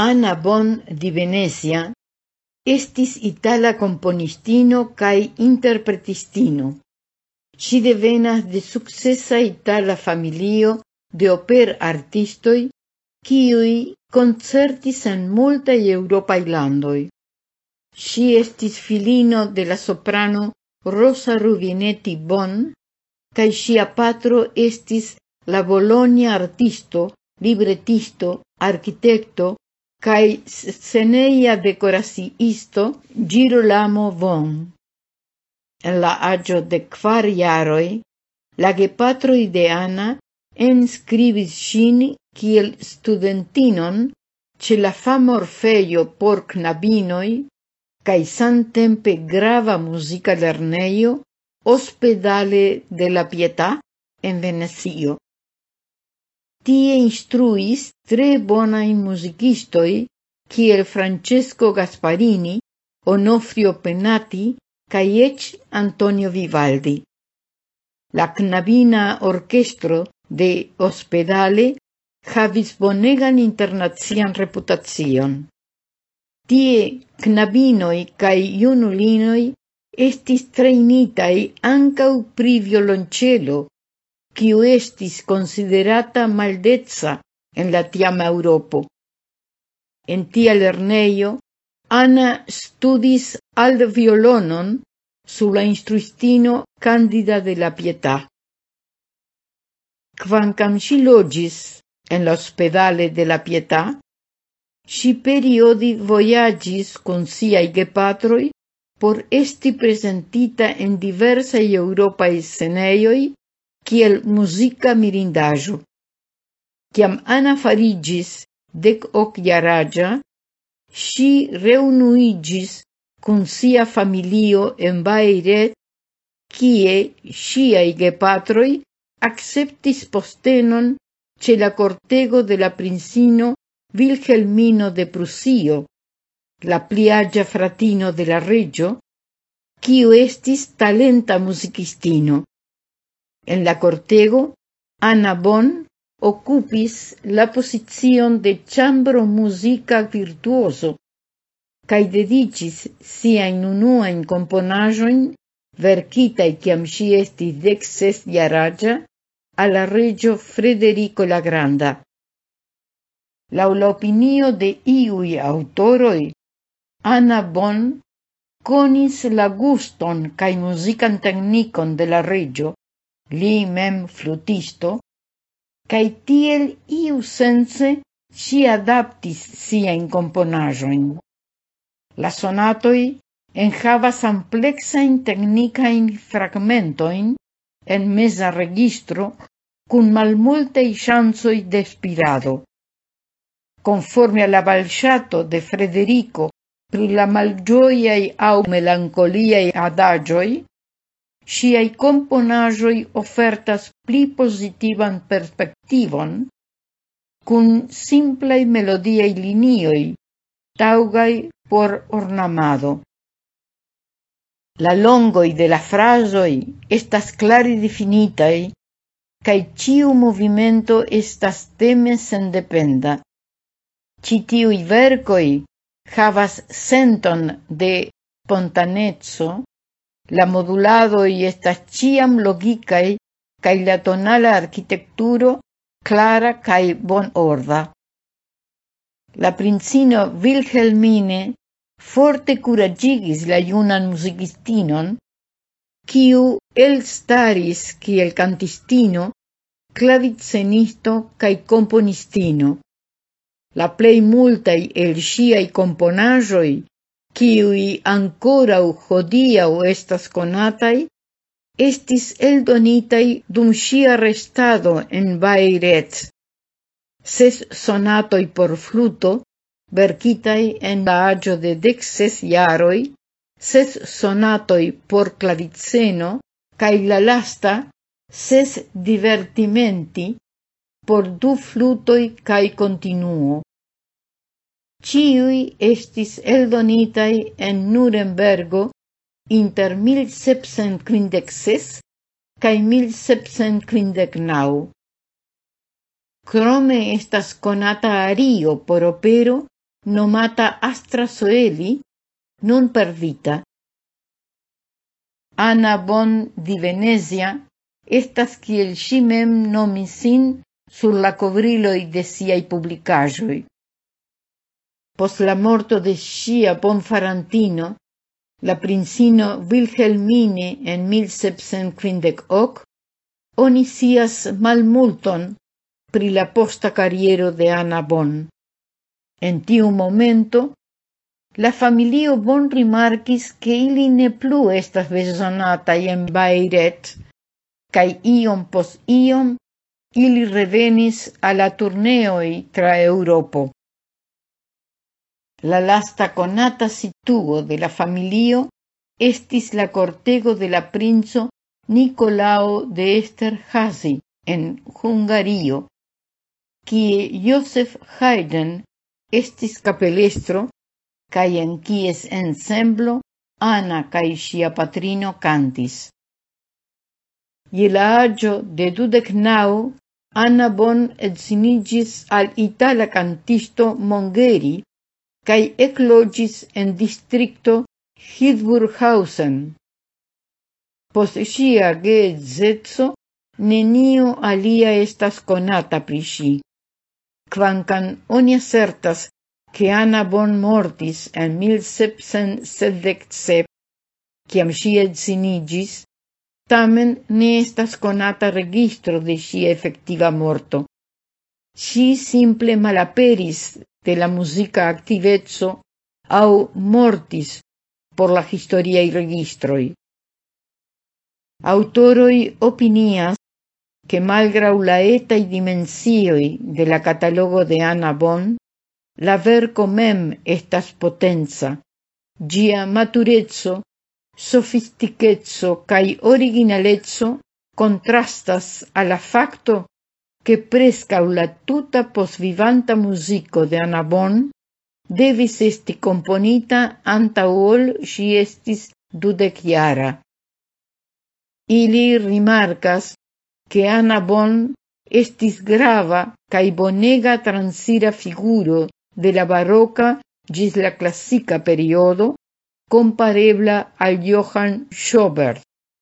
Anna Bon di Venezia estis itala componistino cae interpretistino. Si devenas de successa itala familio de oper artistoi, kiui concertis en multae europae landoi. Si estis filino de la soprano Rosa Rubinetti Bon, cae sia patro estis la Bologna artisto, libretisto, architecto, cae sceneia dekoraciisto Girolamo Von. En la agio de quar iaroi, la gepatroj de Ana enscribis sin kiel studentinon ce la fama orfejo por knabinoi cae santempe grava musica lerneio ospedale de la Pietà en Venecio. Tie instruis tre bonai musicistoi, kiel Francesco Gasparini, Onofrio Penati, cae ec Antonio Vivaldi. La knabina orchestro de Ospedale havis bonegan internazian reputazion. Tie knabinoi cae iunulinoi estis trainitai ancau pri violoncello, kiu considerata maldeca en la tiama Eŭropo. En tia lernejo Ana studis altviolonon sub la instruistino Candida de la Pietà. Kvankam ŝi loĝis en la ospedale de la Pietà, ŝi periodi vojaĝis kun siaj gepatroj por esti presentita en diversaj eŭropaj scenejoj kiel musica mirindajo. Ciam Ana farigis dec hoc jaraĝa, si reunuigis cun sia familio en Bairet, kie siai gepatroi acceptis postenon ce la cortego de la princino Wilhelmino de Prusio, la pliagia fratino de la regio, quio estis talenta musicistino. En la cortego, Ana Bon la pozicion de ĉambro muzika virtuozo kaj dediĉis siajn unuajn komponaĵojn verkitaj kiam ŝi estis deksesjaraĝa al la reĝo Frederiko la Granda. La opinio de Iui Autoroi Anna Bon konis la guston kaj muzikan teknikon de la li mem flutisto, cae tiel iu sense si adaptis sia in componajoin. La sonatoi enhavas amplexain technicain fragmentoin en mesa registro cun malmultei chanzoi de spirado. Conforme alla balciato de Frederico pri la malgioiai au melancoliai adagioi, Siai componajoi ofertas pli positivan perspektivon, cun simplei melodiei linioi, taugai por ornamado. La longoi de la frasoi estas clari definitai, cae ciu movimento estas teme sendependa. Citiui vercoi havas senton de spontanezzo La modulado y estas ciam logicae kai la tonala arĥitekturo klara bon bonorda. La princino Wilhelmine forte curagigis la iunan musicistinon, quiu el staris qui el cantistino, clavicenisto cae componistino. La plei multai el ŝiaj componajoi kiui hodia u estas conatai, estis eldonitai dum sia restado en Bairet. Ses sonatoi por fluto, verkitai en la agio de dexes iaroi, ses sonatoi por claviceno, cae la lasta ses divertimenti por du flutoi cae continuo ciui estis eldonitai en Nurembergo inter 1756 cae 1759. Crome estas conata ario por opero nomata Astra Soeli, non perdita. Anna Bon di Venezia estas kiel si mem nomisin sur la kovriloj de siai publicajoi. Pos la morto de sia bonfarantino, la princino Wilhelmine en 1758, onisias malmulton pri la posta carriero de Anna Bon. En tiu momento, la familio Bon rimarquis que ili ne plu estas besonatai en Bairet, cae iom pos iom ili revenis a la turneoi tra Europo. La lasta conata situo de la familio estis la cortego de la princo Nicolao de Esterhazy en Hungario, quie Joseph Haydn estis capelestro, cae en quies ensemblo Ana sia patrino cantis. Je la agio de dudec nau, Anna Bon al itala cantisto Mongeri, cae eclogis en districto Hidburghausen. Post sia geedzetso, nenio alia estas conata pri si. Quancan oni certas che Anna Bon mortis en 1777, ciam si edzinigis, tamen ne estas conata registro de si effectiva morto. Si simple malaperis la musica activezzo au mortis por la historiae registroi. Autoroi opinias que malgrau la etai dimensioi de la catalogo de Anna Bon, la verco mem estas potenza, gia maturezzo, sofistiquezzo cae originalezzo contrastas a la facto que prescau la tuta posvivanta musico de Anna Bon devis esti componita anta ol si estis dudeciara. Ili rimarcas que Anna Bon estis grava cae bonega transira figuro de la barroca gis la classica periodo, comparebla al Johann Schobert.